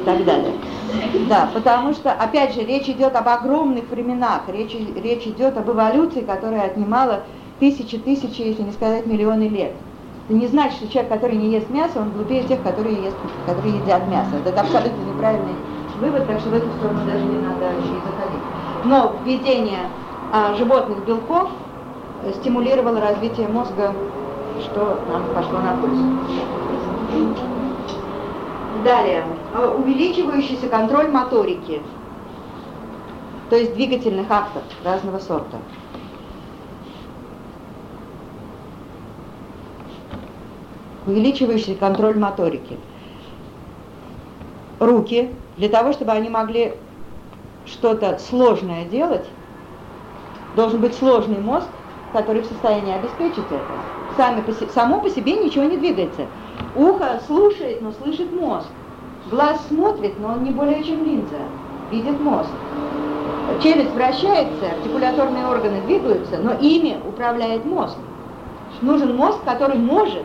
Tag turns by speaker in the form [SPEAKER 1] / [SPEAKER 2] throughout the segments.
[SPEAKER 1] и так далее. Да, потому что, опять же, речь идет об огромных временах, речь, речь идет об эволюции, которая отнимала тысячи, тысячи, если не сказать миллионы лет. Это не значит, что человек, который не ест мясо, он глупее тех, которые, ест, которые едят мясо. Это абсолютно неправильный вывод, так что в эту сторону даже не надо и заходить. Но введение а, животных белков стимулировало развитие мозга, что нам пошло на пользу. Далее, а, увеличивающийся контроль моторики, то есть двигательных актов разного сорта. Увеличивающий контроль моторики. Руки, для того, чтобы они могли что-то сложное делать, должен быть сложный мозг, который в состоянии обеспечить это. Сами по, само по себе ничего не двигается. Ухо слушает, но слышит мозг. Глаз смотрит, но он не более чем линза, видит мозг. Челюсть вращается, артикуляторные органы двигаются, но ими управляет мозг. Нужен мозг, который может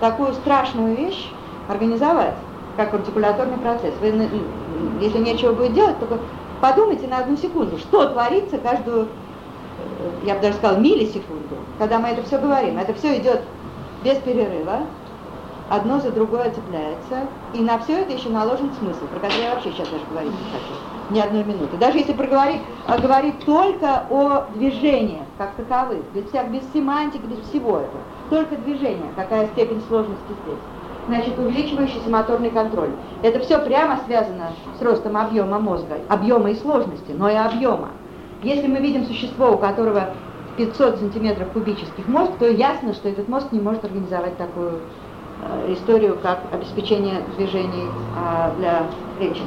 [SPEAKER 1] такую страшную вещь организовать, как артикуляторный процесс. Вы, если нечего будет делать, только подумайте на одну секунду, что творится каждую, я бы даже сказала, миллисекунду, когда мы это все говорим. Это все идет без перерыва, одно за другое цепляется, и на все это еще наложен смысл, про который я вообще сейчас даже говорить не хочу, ни одной минуты. Даже если проговорить, а говорить только о движениях как таковых, без, всяк, без семантики, без всего этого, только движение, какая степень сложности здесь. Значит, увеличивающийся моторный контроль. Это все прямо связано с ростом объема мозга, объема и сложности, но и объема. Если мы видим существо, у которого 500 сантиметров кубических мозг, то ясно, что этот мозг не может организовать такую историю как обеспечение движений а, для речи.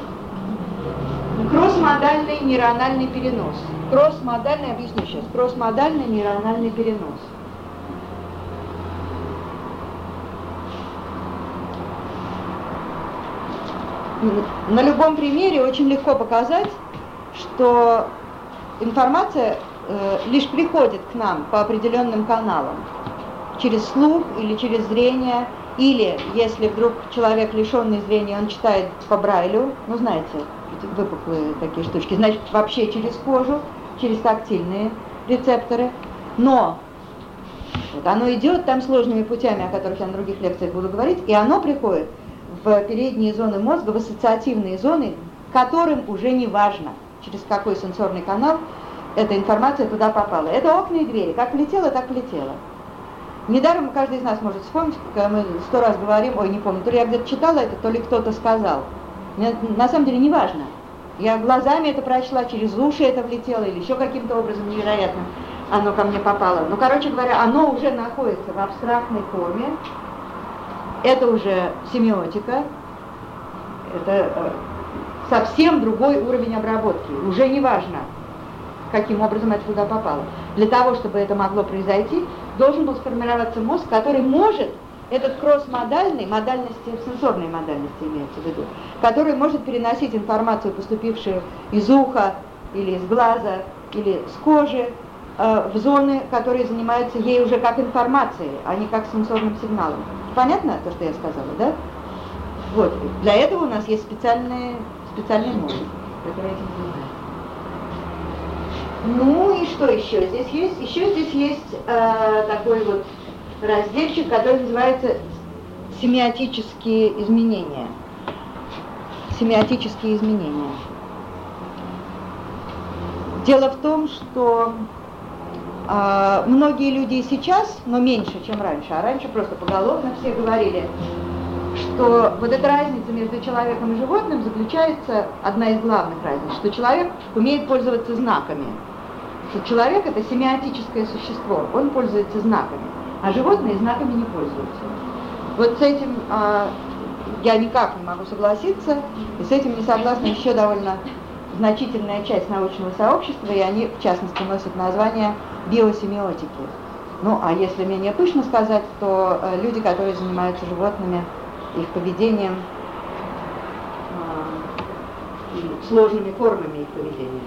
[SPEAKER 1] Кроссмодальный нейрональный перенос. Кроссмодальный, объясню сейчас, кроссмодальный нейрональный перенос. На любом примере очень легко показать, что информация э, лишь приходит к нам по определенным каналам, через слух или через зрение, или, если вдруг человек лишенный зрения, он читает по Брайлю, ну, знаете, выпуклые такие штучки, значит, вообще через кожу, через тактильные рецепторы. Но вот оно идет там сложными путями, о которых я на других лекциях буду говорить, и оно приходит в передние зоны мозга, в ассоциативные зоны, которым уже не важно, через какой сенсорный канал эта информация туда попала. Это окна и двери. Как влетело, так влетело. Недаром каждый из нас может вспомнить, когда мы сто раз говорим, ой, не помню, то ли я где-то читала это, то ли кто-то сказал. Мне, на самом деле не важно. Я глазами это прочла, через уши это влетело, или еще каким-то образом невероятным оно ко мне попало. Ну, короче говоря, оно уже находится в абстрактной форме. Это уже семиотика. Это э, совсем другой уровень обработки. Уже не важно, каким образом это туда попало. Для того, чтобы это могло произойти, должен был сформироваться мозг, который может этот кросс-модальный, модальности, сенсорной модальности имеется в виду, который может переносить информацию, поступившую из уха или из глаза или с кожи, э, в зоны, которые занимаются ей уже как информацией, а не как сенсорным сигналом. Понятно то, что я сказала, да? Вот. Для этого у нас есть специальные, специальный мозг, который этим занимается. Ну и что еще здесь есть? Еще здесь есть э, такой вот разделчик, который называется семиотические изменения. Семиотические изменения. Дело в том, что э, многие люди сейчас, но меньше, чем раньше, а раньше просто поголовно все говорили, что вот эта разница между человеком и животным заключается, одна из главных разниц, что человек умеет пользоваться знаками что человек это семиотическое существо, он пользуется знаками, а животные знаками не пользуются. Вот с этим а, я никак не могу согласиться, и с этим не согласна еще довольно значительная часть научного сообщества, и они, в частности, носят название биосемиотики. Ну, а если менее пышно сказать, то э, люди, которые занимаются животными, их поведением, э, сложными формами их поведения.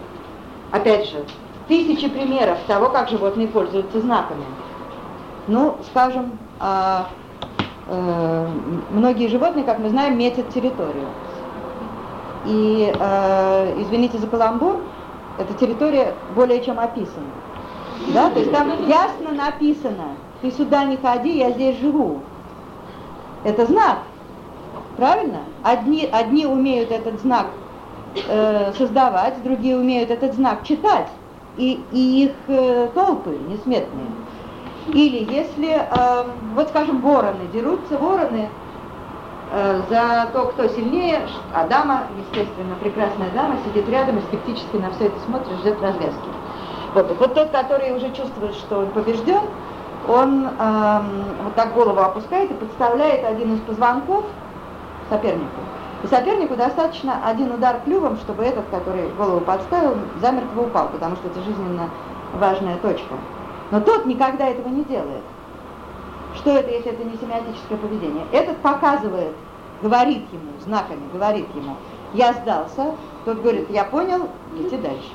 [SPEAKER 1] Опять же, тысячи примеров того, как животные пользуются знаками. Ну, скажем, а, э, многие животные, как мы знаем, метят территорию. И, э, извините за каламбур, эта территория более чем описана. Да? То есть там ясно написано, ты сюда не ходи, я здесь живу. Это знак, правильно? Одни, одни умеют этот знак э, создавать, другие умеют этот знак читать, и, и их э, толпы несметные. Или если, э, вот скажем, вороны, дерутся вороны э, за то, кто сильнее, а дама, естественно, прекрасная дама, сидит рядом и скептически на все это смотрит, ждет развязки. Вот, вот тот, который уже чувствует, что он побежден, он э, вот так голову опускает и подставляет один из позвонков сопернику. И сопернику достаточно один удар клювом, чтобы этот, который голову подставил, замертво упал, потому что это жизненно важная точка. Но тот никогда этого не делает. Что это, если это не семиотическое поведение? Этот показывает, говорит ему, знаками говорит ему, я сдался, тот говорит, я понял, лети дальше.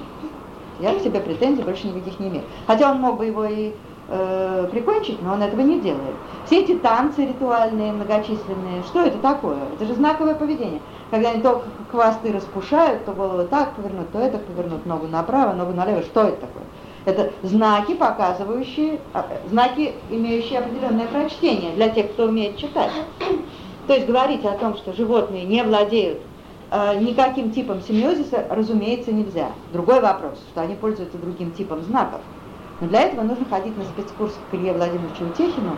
[SPEAKER 1] Я к тебе претензий больше никаких не имею. Хотя он мог бы его и э, прикончить, но он этого не делает. Все эти танцы ритуальные, многочисленные, что это такое? Это же знаковое поведение. Когда они то хвосты распушают, то голову так повернут, то это повернут, ногу направо, ногу налево. Что это такое? Это знаки, показывающие, а, знаки, имеющие определенное прочтение для тех, кто умеет читать. То есть говорить о том, что животные не владеют э, никаким типом семиозиса, разумеется, нельзя. Другой вопрос, что они пользуются другим типом знаков. Но для этого нужно ходить на спецкурс к Илье Владимировичу Утехину,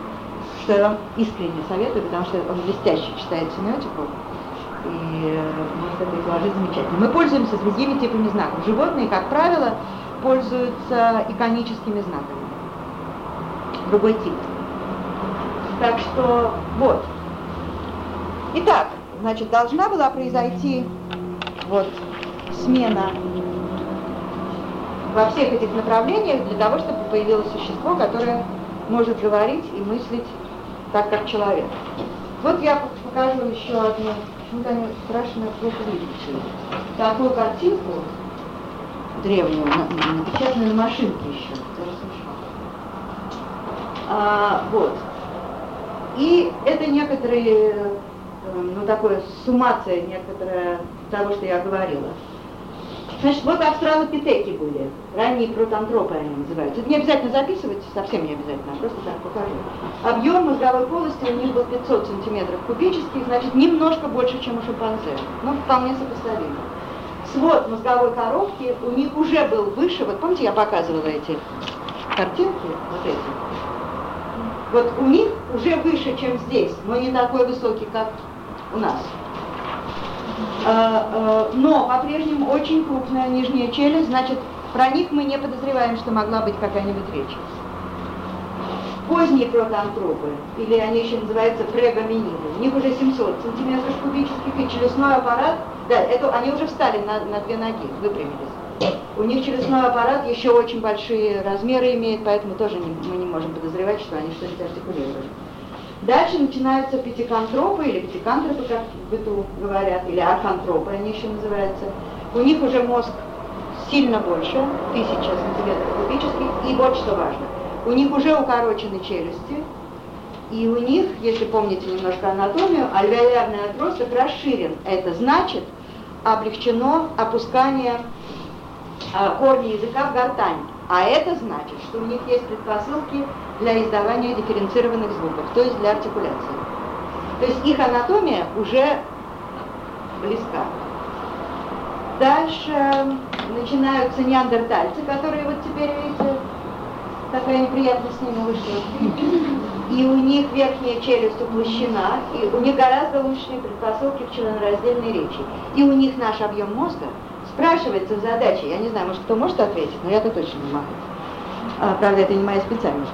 [SPEAKER 1] что я вам искренне советую, потому что он блестяще читает семиотику, и э, может это изложить замечательно. Мы пользуемся другими типами знаков. Животные, как правило, пользуются иконическими знаками. Другой тип. Так что, вот. Итак, значит, должна была произойти вот смена во всех этих направлениях для того, чтобы появилось существо, которое может говорить и мыслить так, как человек. Вот я покажу еще одну, почему-то они страшно плохо видят. Такую картинку древнюю, напечатанную на машинке еще. А, вот. И это некоторые, э, ну такое суммация некоторая того, что я говорила. Значит, вот австралопитеки были, ранние протантропы они называются. Это не обязательно записывать, совсем не обязательно, а просто так покажу. Объем мозговой полости у них был 500 сантиметров кубических, значит, немножко больше, чем у шимпанзе. Ну, вполне сопоставимо. Свод мозговой коробки у них уже был выше, вот помните, я показывала эти картинки, вот эти. Вот у них уже выше, чем здесь, но не такой высокий, как у нас. А, а, но по-прежнему очень крупная нижняя челюсть, значит, про них мы не подозреваем, что могла быть какая-нибудь речь. Поздние протоантропы, или они еще называются прегоминиды, у них уже 700 сантиметров кубических, и челюстной аппарат, да, это, они уже встали на, на две ноги, выпрямились. У них челюстной аппарат еще очень большие размеры имеет, поэтому тоже не, мы не можем подозревать, что они что-нибудь артикулировали. Дальше начинаются пятикантропы, или пятикантропы, как в быту говорят, или архантропы они еще называются. У них уже мозг сильно больше, тысяча сантиметров кубических, и вот что важно. У них уже укорочены челюсти, и у них, если помните немножко анатомию, альвеолярный отросток расширен. Это значит, облегчено опускание а, корня языка в гортань. А это значит, что у них есть предпосылки для издавания дифференцированных звуков, то есть для артикуляции. То есть их анатомия уже близка. Дальше начинаются неандертальцы, которые вот теперь, видите, такая неприятность с ними вышла. И у них верхняя челюсть уплощена, и у них гораздо лучшие предпосылки к членораздельной речи. И у них наш объем мозга спрашивается в задаче, я не знаю, может кто может ответить, но я-то точно не могу. А, правда, это не моя специальность.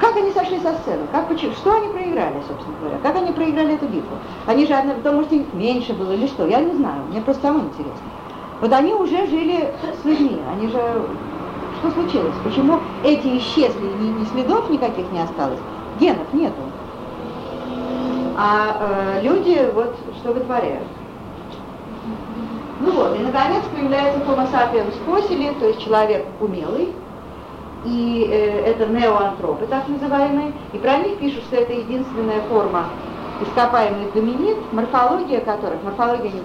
[SPEAKER 1] Как они сошли со сцены? Как, почему, что они проиграли, собственно говоря? Как они проиграли эту битву? Они же, потому что их меньше было или что? Я не знаю, мне просто самое интересно. Вот они уже жили с людьми, они же... Что случилось? Почему эти исчезли, ни, ни следов никаких не осталось? Генов нету. А э, люди вот что вытворяют. Ну вот, и наконец появляется Homo sapiens fossili, то есть человек умелый, и э, это неоантропы, так называемые, и про них пишут, что это единственная форма ископаемых гоминид, морфология которых, морфология не